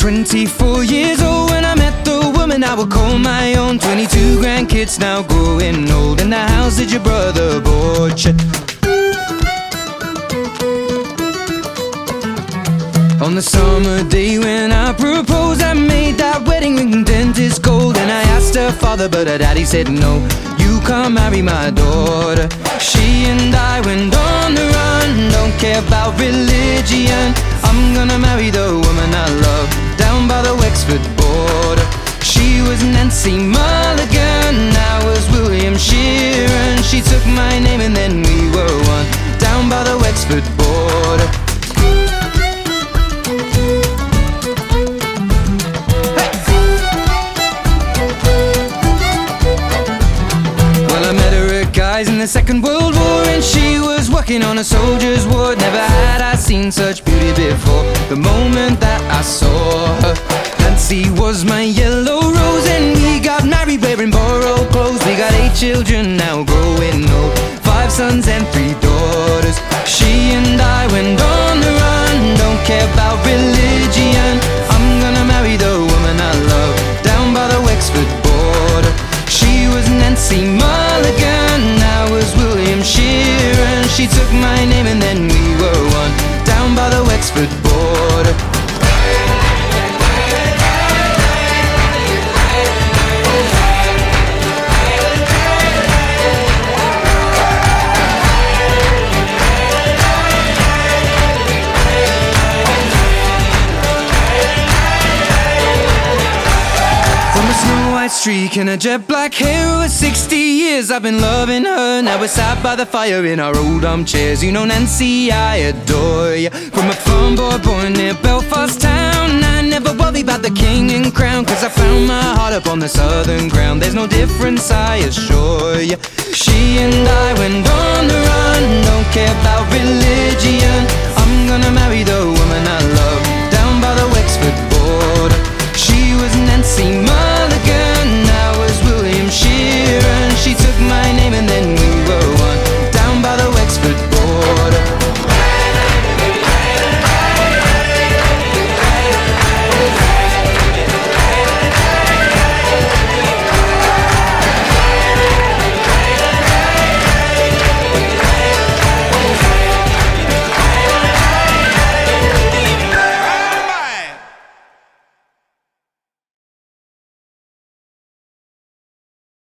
24 years old when I met the woman I would call my own. 22 grandkids now growing old in the house that your brother bought you On the summer day when I proposed I made that wedding ring dentist gold. And I asked her father but her daddy said no You can't marry my daughter. She and I went on the run. Don't care about religion. I'm gonna marry the woman I love Well, I met her at Guy's in the Second World War, and she was working on a soldier's ward. Never had I seen such beauty before. The moment that I saw her, Nancy was my yellow rose, and we got married wearing borrowed clothes. We got eight children now growing old, five sons and three daughters. She and I went on the run, don't care about religion. I'm gonna marry the woman I love down by the Wexford border. She was Nancy Mulligan, I was William Sheeran. She took my name and then we white streak and a jet black hair over 60 years. I've been loving her. Now we're sat by the fire in our old armchairs. You know Nancy, I adore you From a farm boy born near Belfast town I never worry about the king and crown Cause I found my heart up on the southern ground. There's no difference, I assure you She and I went on the run. Don't care about religion